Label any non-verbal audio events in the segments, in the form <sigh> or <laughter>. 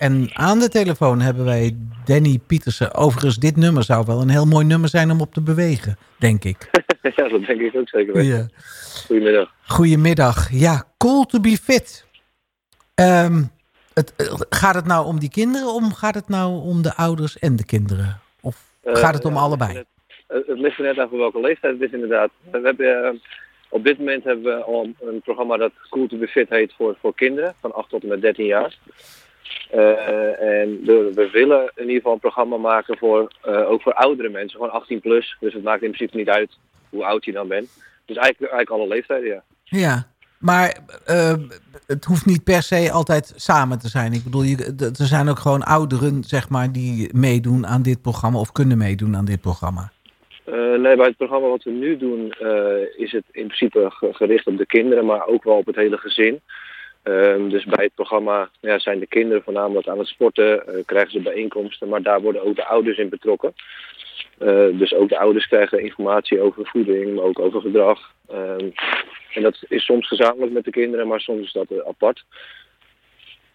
En aan de telefoon hebben wij Danny Pietersen. Overigens, dit nummer zou wel een heel mooi nummer zijn om op te bewegen, denk ik. <laughs> ja, dat denk ik ook zeker weten. Ja. Goedemiddag. Goedemiddag. Ja, cool to be fit. Ehm, het, eh, gaat het nou om die kinderen of gaat het nou om de ouders en de kinderen? Of Eh, gaat het om ja, allebei? Het, het, het ligt er net aan voor welke leeftijd het is inderdaad. We hebben, eh, op dit moment hebben we al een programma dat Cool to be Fit heet voor, voor kinderen van 8 tot en met 13 jaar. Eh, en we, we willen in ieder geval een programma maken voor, eh, ook voor oudere mensen, gewoon 18 plus. Dus het maakt in principe niet uit hoe oud je dan bent. Dus eigenlijk, eigenlijk alle leeftijden, ja. Ja, maar eh, het hoeft niet per se altijd samen te zijn. Ik bedoel, er zijn ook gewoon ouderen, zeg maar, die meedoen aan dit programma of kunnen meedoen aan dit programma. Eh, nee, bij het programma wat we nu doen eh, is het in principe ge- gericht op de kinderen, maar ook wel op het hele gezin. Ehm, dus bij het programma ja, zijn de kinderen voornamelijk aan het sporten, eh, krijgen ze bijeenkomsten, maar daar worden ook de ouders in betrokken. Eh, dus ook de ouders krijgen informatie over voeding, maar ook over gedrag. Ehm, en dat is soms gezamenlijk met de kinderen, maar soms is dat eh, apart.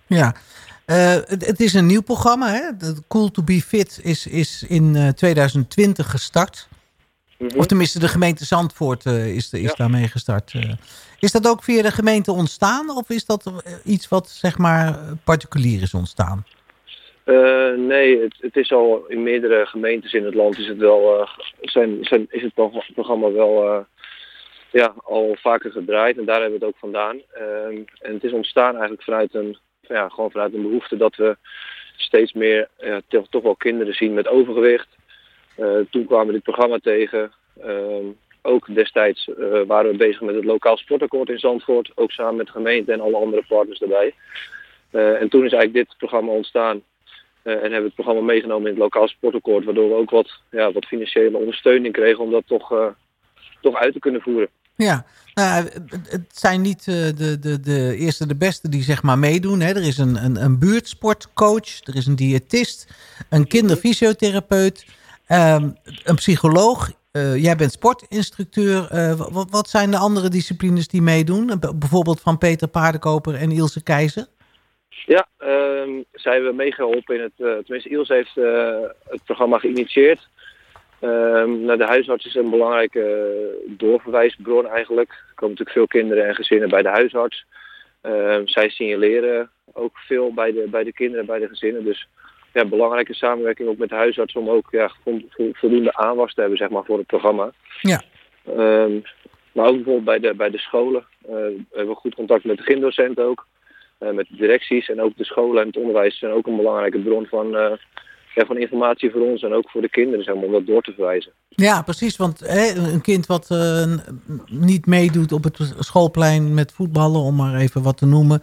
Ja, het, is een nieuw programma. Hè? Cool to be Fit is, is in eh, 2020 gestart. Mhm. Of tenminste, de gemeente Zandvoort eh, is, is Ja. daarmee gestart. eh. is dat ook via de gemeente ontstaan? Of is dat eh, iets wat zeg maar particulier is ontstaan? Nee, het, het is al in meerdere gemeentes in het land is het wel, zijn, zijn, is het pro- programma wel ja, al vaker gedraaid en daar hebben we het ook vandaan. Ehm, en het is ontstaan eigenlijk vanuit een, ja, gewoon vanuit een behoefte dat we steeds meer ja, toch wel kinderen zien met overgewicht. Eh, toen kwamen we dit programma tegen. Ehm, ook destijds eh, waren we bezig met het lokaal sportakkoord in Zandvoort, ook samen met de gemeente en alle andere partners erbij. Eh, en toen is eigenlijk dit programma ontstaan. En hebben we het programma meegenomen in het lokaal sportakkoord, waardoor we ook wat, ja, wat financiële ondersteuning kregen om dat toch, toch uit te kunnen voeren. Ja, nou, het, zijn niet de, de, de eerste de beste die zeg maar meedoen. Hè. Er is een, een, een buurtsportcoach, er is een diëtist, een kinderfysiotherapeut, ehm, een psycholoog. Eh, jij bent sportinstructeur. Eh, wat, zijn de andere disciplines die meedoen? Bijvoorbeeld van Peter Paardenkoper en Ilse Keizer? Ja, ehm zij hebben meegeholpen in het, eh, tenminste Iels heeft het programma geïnitieerd. Nou, de huisarts is een belangrijke doorverwijsbron eigenlijk. Er komen natuurlijk veel kinderen en gezinnen bij de huisarts. Zij signaleren ook veel bij de, bij de kinderen en bij de gezinnen. Dus ja, belangrijke samenwerking ook met de huisarts om ook ja, vo- vo- voldoende aanwas te hebben zeg maar, voor het programma. Ja. Ehm, maar ook bijvoorbeeld bij de, bij de scholen. eh, we hebben goed contact met de gymdocent ook. eh, met de directies en ook de scholen en het onderwijs zijn ook een belangrijke bron van, eh, ja, van informatie voor ons en ook voor de kinderen zeg maar, om dat door te verwijzen. Ja, precies. Want hè, een kind wat niet meedoet op het schoolplein met voetballen, om maar even wat te noemen.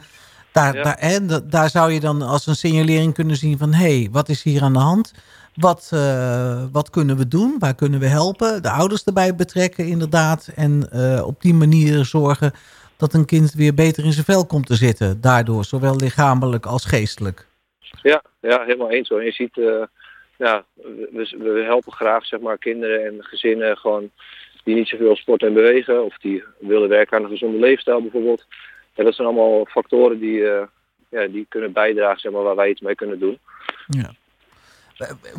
Daar, Ja. daar, hè, da- daar zou je dan als een signalering kunnen zien van... hé, hey, wat is hier aan de hand? Wat, eh, wat kunnen we doen? Waar kunnen we helpen? De ouders erbij betrekken inderdaad. En eh, op die manier zorgen dat een kind weer beter in zijn vel komt te zitten. Daardoor, zowel lichamelijk als geestelijk. Ja, ja helemaal eens hoor. Je ziet, eh, ja, we, we helpen graag zeg maar, kinderen en gezinnen gewoon die niet zoveel sporten en bewegen. Of die willen werken aan een gezonde leefstijl bijvoorbeeld. Dat zijn allemaal factoren die, eh, ja, die kunnen bijdragen zeg maar, waar wij iets mee kunnen doen. Ja.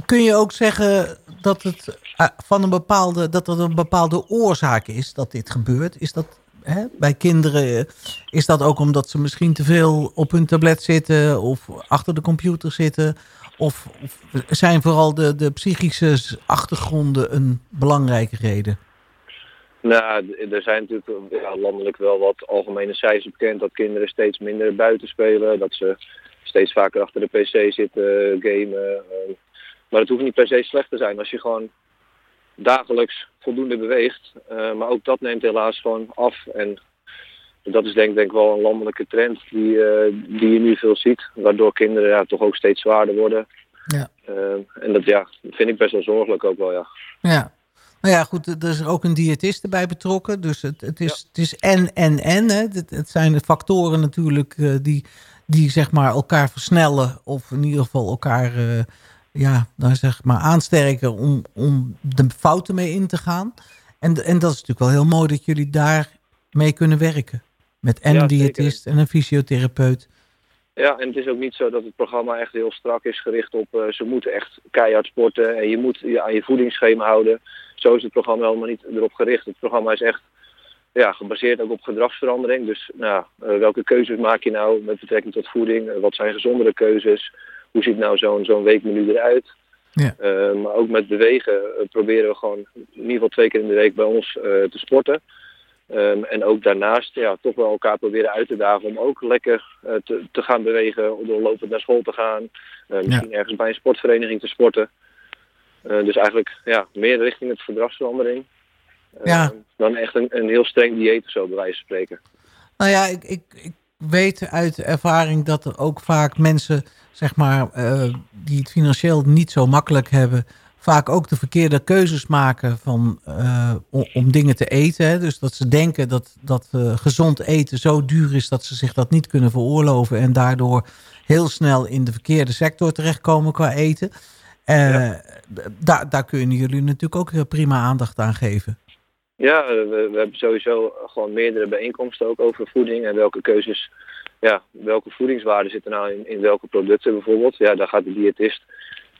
Kun je ook zeggen dat het eh, van een bepaalde dat er een bepaalde oorzaak is dat dit gebeurt? Is dat hè, bij kinderen eh, is dat ook omdat ze misschien te veel op hun tablet zitten of achter de computer zitten? Of, of zijn vooral de, de psychische achtergronden een belangrijke reden? Nou, er zijn natuurlijk ja, landelijk wel wat algemene cijfers bekend dat kinderen steeds minder buiten spelen. Dat ze steeds vaker achter de pc zitten, gamen. eh. maar het hoeft niet per se slecht te zijn als je gewoon dagelijks voldoende beweegt. Eh, maar ook dat neemt helaas gewoon af. En dat is denk, denk ik wel een landelijke trend die, eh, die je nu veel ziet. Waardoor kinderen ja, toch ook steeds zwaarder worden. Ja. En dat ja, vind ik best wel zorgelijk ook wel, ja. Ja. Nou ja, goed, er is ook een diëtist erbij betrokken. Dus het, het, is, het is en, en, en. Hè. Het, het zijn de factoren natuurlijk eh, die, die zeg maar elkaar versnellen. Of in ieder geval elkaar eh, ja, nou zeg maar aansterken om, om de fouten mee in te gaan. En, en dat is natuurlijk wel heel mooi dat jullie daar mee kunnen werken. Met en Ja, een diëtist en een fysiotherapeut. Ja, en het is ook niet zo dat het programma echt heel strak is gericht op uh, ze moeten echt keihard sporten en je moet je aan je voedingsschema houden. Zo is het programma helemaal niet erop gericht. Het programma is echt ja, gebaseerd ook op gedragsverandering. Dus nou, uh, welke keuzes maak je nou met betrekking tot voeding? Uh, wat zijn gezondere keuzes? Hoe ziet nou zo'n zo'n weekmenu eruit? Ja. maar ook met bewegen proberen we gewoon in ieder geval twee keer in de week bij ons te sporten. Um, en ook daarnaast ja, toch wel elkaar proberen uit te dagen om ook lekker te, te, gaan bewegen, door lopend naar school te gaan. Misschien ja. ergens bij een sportvereniging te sporten. Uh, dus eigenlijk ja, meer richting het gedragsverandering. Ja. Dan echt een, een heel streng dieet of zo, bij wijze van spreken. Nou ja, ik, ik, ik weet uit ervaring dat er ook vaak mensen, zeg maar, die het financieel niet zo makkelijk hebben vaak ook de verkeerde keuzes maken van, uh, om, om, dingen te eten. Hè. Dus dat ze denken dat, dat uh, gezond eten zo duur is dat ze zich dat niet kunnen veroorloven. En daardoor heel snel in de verkeerde sector terechtkomen qua eten. Uh, ja. daar, daar kunnen jullie natuurlijk ook prima aandacht aan geven. Ja, we, we, hebben sowieso gewoon meerdere bijeenkomsten ook over voeding en welke keuzes, ja, welke voedingswaarden zitten nou in, in welke producten bijvoorbeeld. Ja, daar gaat de diëtist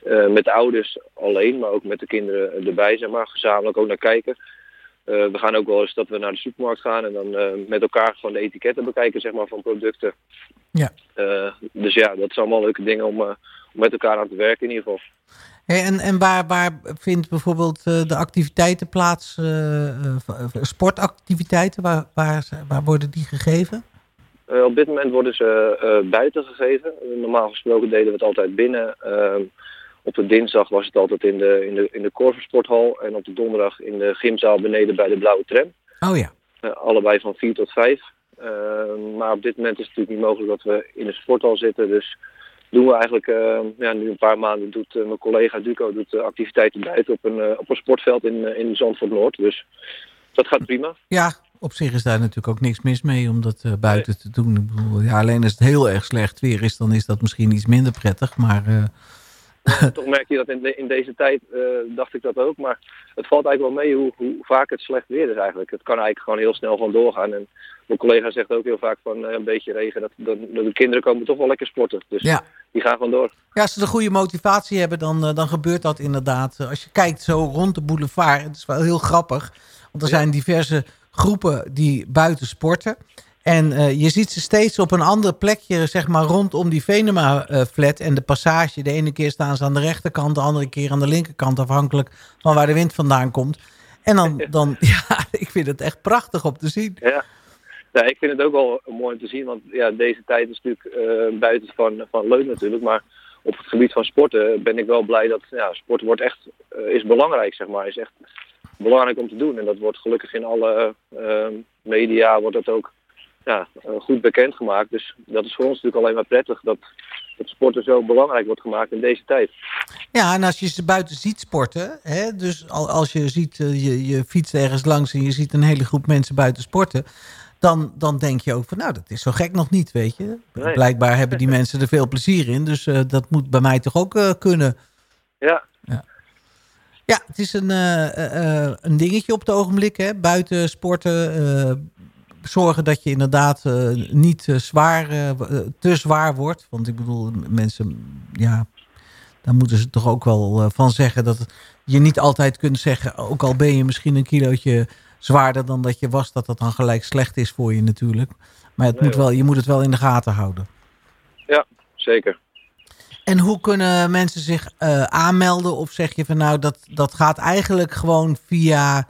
uh, met de ouders alleen, maar ook met de kinderen erbij, zeg maar, gezamenlijk ook naar kijken. Uh, we gaan ook wel eens dat we naar de supermarkt gaan en dan uh, met elkaar gewoon de etiketten bekijken zeg maar, van producten. Ja. dus ja, dat zijn allemaal leuke dingen om, om met elkaar aan te werken in ieder geval. Hey, en en waar, waar vindt bijvoorbeeld de activiteiten plaats, sportactiviteiten, waar, waar, waar worden die gegeven? op dit moment worden ze buiten gegeven. Normaal gesproken deden we het altijd binnen. Op de dinsdag was het altijd in de, in de, in de Korversporthal. En op de donderdag in de gymzaal beneden bij de Blauwe Tram. Oh ja. Allebei van 4 tot 5. Uh, maar op dit moment is het natuurlijk niet mogelijk dat we in de sporthal zitten. Dus doen we eigenlijk, uh, ja, nu een paar maanden doet mijn collega Duco doet, activiteiten buiten op een, op een sportveld in, in Zandvoort Noord. Dus dat gaat prima. Ja, op zich is daar natuurlijk ook niks mis mee om dat buiten nee. te doen. Ik bedoel, ja, alleen als het heel erg slecht weer is, dan is dat misschien iets minder prettig. Maar <laughs> toch merk je dat in, de, in deze tijd, uh, dacht ik dat ook. Maar het valt eigenlijk wel mee hoe, hoe, vaak het slecht weer is eigenlijk. Het kan eigenlijk gewoon heel snel van doorgaan. En mijn collega zegt ook heel vaak van uh, een beetje regen. Dat, dat, de kinderen komen toch wel lekker sporten. Dus ja. die gaan gewoon door. Ja, als ze de goede motivatie hebben, dan, uh, dan gebeurt dat inderdaad. Als je kijkt zo rond de boulevard, het is wel heel grappig. Want er zijn diverse groepen die buiten sporten. En uh, je ziet ze steeds op een ander plekje, zeg maar, rondom die Venema-flat en de passage. De ene keer staan ze aan de rechterkant, de andere keer aan de linkerkant, afhankelijk van waar de wind vandaan komt. En dan, <laughs> dan ja, ik vind het echt prachtig om te zien. Ja. ja, ik vind het ook wel mooi om te zien, want ja, deze tijd is natuurlijk uh, buiten van, van leuk natuurlijk, maar op het gebied van sporten ben ik wel blij dat ja, sport wordt echt, uh, is belangrijk, zeg maar, is echt belangrijk om te doen. En dat wordt gelukkig in alle media, wordt dat ook ja, goed bekendgemaakt. Dus dat is voor ons natuurlijk alleen maar prettig dat het sporten zo belangrijk wordt gemaakt in deze tijd. Ja, en als je ze buiten ziet sporten, hè, dus als je ziet, je, je fietst ergens langs en je ziet een hele groep mensen buiten sporten, dan, dan denk je ook van nou, dat is zo gek nog niet, weet je. Nee. Blijkbaar hebben die mensen er veel plezier in, dus uh, dat moet bij mij toch ook uh, kunnen. Ja. ja. Ja, het is een, uh, een dingetje op het ogenblik, hè? buiten sporten, zorgen dat je inderdaad uh, niet uh, zwaar, uh, te zwaar wordt. Want ik bedoel, mensen, ja, daar moeten ze toch ook wel van zeggen dat je niet altijd kunt zeggen, ook al ben je misschien een kilootje zwaarder dan dat je was, dat dat dan gelijk slecht is voor je natuurlijk. Maar het nee, moet wel, je moet het wel in de gaten houden. Ja, zeker. En hoe kunnen mensen zich aanmelden? Of zeg je van nou, dat, dat gaat eigenlijk gewoon via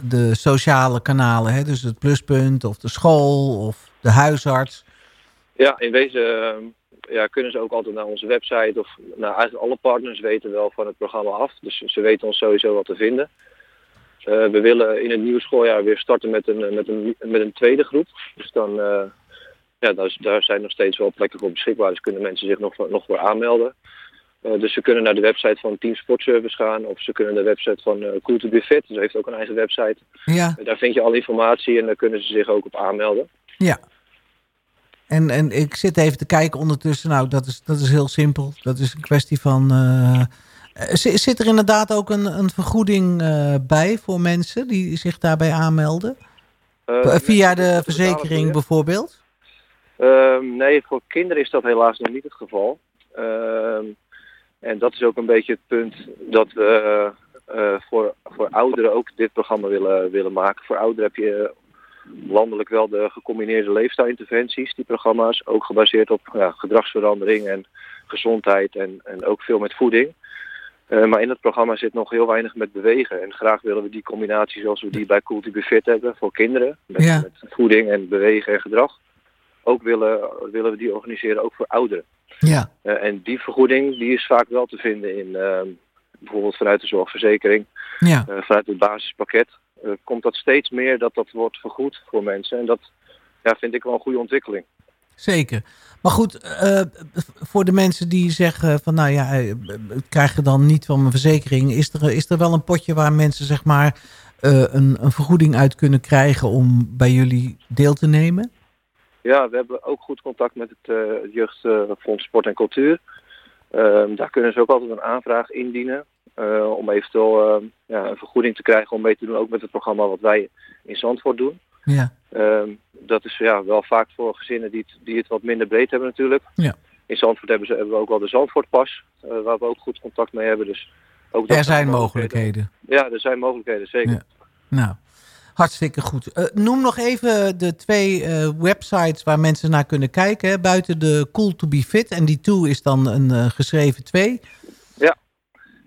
de sociale kanalen, hè? dus het pluspunt of de school of de huisarts? Ja, in wezen uh, ja, kunnen ze ook altijd naar onze website of nou, eigenlijk alle partners weten wel van het programma af. Dus ze weten ons sowieso wat te vinden. Uh, we willen in het nieuwe schooljaar weer starten met een, met een, met een tweede groep. Dus dan, uh, ja, daar, daar zijn nog steeds wel plekken voor beschikbaar. Dus kunnen mensen zich nog, nog voor aanmelden. Uh, dus ze kunnen naar de website van Team Sportservice gaan of ze kunnen naar de website van uh, Cool to Be Fit. Dus heeft ook een eigen website. Ja. Uh, daar vind je alle informatie en daar kunnen ze zich ook op aanmelden. Ja. En, en ik zit even te kijken ondertussen. Nou, dat is, dat is heel simpel. Dat is een kwestie van... zit er inderdaad ook een, een vergoeding bij voor mensen die zich daarbij aanmelden? Via de verzekering bijvoorbeeld? Ehm, nee, voor kinderen is dat helaas nog niet het geval. En dat is ook een beetje het punt dat we eh, voor, voor ouderen ook dit programma willen, willen maken. Voor ouderen heb je landelijk wel de gecombineerde leefstijlinterventies, die programma's. Ook gebaseerd op ja, gedragsverandering en gezondheid en, en ook veel met voeding. Uh, maar in het programma zit nog heel weinig met bewegen. En graag willen we die combinatie zoals we die bij Culti Fit hebben voor kinderen. Met, Ja. met voeding en bewegen en gedrag. Ook willen, willen we die organiseren ook voor ouderen. Ja, Eh, en die vergoeding die is vaak wel te vinden in ehm, bijvoorbeeld vanuit de zorgverzekering, ja. eh, vanuit het basispakket. eh, komt dat steeds meer dat dat wordt vergoed voor mensen. En dat ja, vind ik wel een goede ontwikkeling. Zeker. Maar goed, voor de mensen die zeggen van nou ja, ik krijg je dan niet van mijn verzekering. Is er, is er wel een potje waar mensen zeg maar een, een vergoeding uit kunnen krijgen om bij jullie deel te nemen? Ja, we hebben ook goed contact met het eh, Jeugdfonds Sport en Cultuur. Ehm, daar kunnen ze ook altijd een aanvraag indienen. eh, om eventueel ehm, ja, een vergoeding te krijgen om mee te doen, ook met het programma wat wij in Zandvoort doen. Ja, Ehm, dat is ja, wel vaak voor gezinnen die het, die het wat minder breed hebben natuurlijk. Ja. In Zandvoort hebben, ze, hebben we ook wel de Zandvoortpas, eh, waar we ook goed contact mee hebben. Dus ook dat er zijn mogelijkheden. Ja, er zijn mogelijkheden, zeker. Ja. Nou, hartstikke goed. Eh, noem nog even de twee eh, websites waar mensen naar kunnen kijken. hè. Buiten de Cool to be Fit. En die toe is dan een eh, geschreven twee.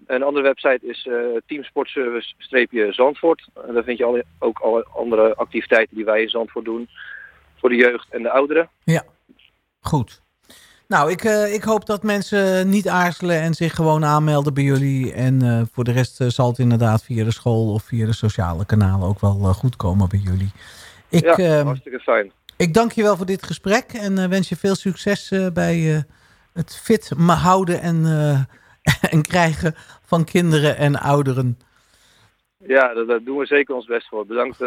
Een andere website is teamsportservice-zandvoort. En daar vind je alle, ook alle andere activiteiten die wij in Zandvoort doen. Voor de jeugd en de ouderen. Goed. Nou, ik, eh, ik hoop dat mensen niet aarzelen en zich gewoon aanmelden bij jullie. En eh, voor de rest eh, zal het inderdaad via de school of via de sociale kanalen ook wel goed komen bij jullie. Ik, ja, ehm, hartstikke fijn. ik dank je wel voor dit gesprek en wens je veel succes bij het fit houden en, <laughs> en krijgen van kinderen en ouderen. Ja, daar, doen we zeker ons best voor. Bedankt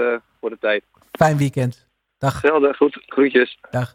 voor de tijd. Fijn weekend. Dag. Hetzelfde, goed, groetjes. Dag.